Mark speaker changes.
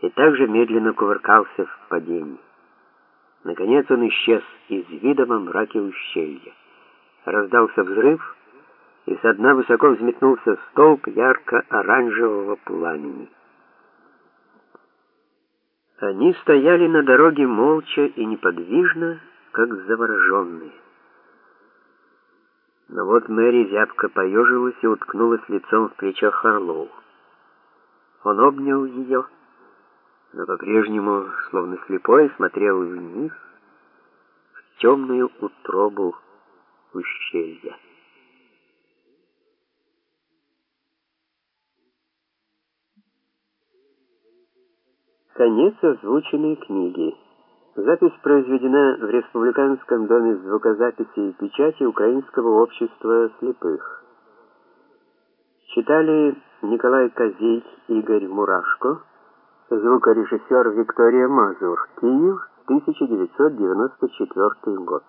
Speaker 1: и также медленно кувыркался в падении. Наконец он исчез из вида во мраке ущелья. Раздался взрыв, и со дна высоко взметнулся столб ярко-оранжевого пламени. Они стояли на дороге молча и неподвижно, как завороженные. Но вот Мэри зябко поежилась и уткнулась лицом в плечо Харлоу. Он обнял ее, но по-прежнему, словно слепой, смотрел вниз, в темную утробу ущелья. Конец озвученной книги. Запись произведена в Республиканском доме звукозаписи и печати Украинского общества слепых. Читали Николай Козей, Игорь Мурашко, звукорежиссер Виктория Мазур, Киев, 1994 год.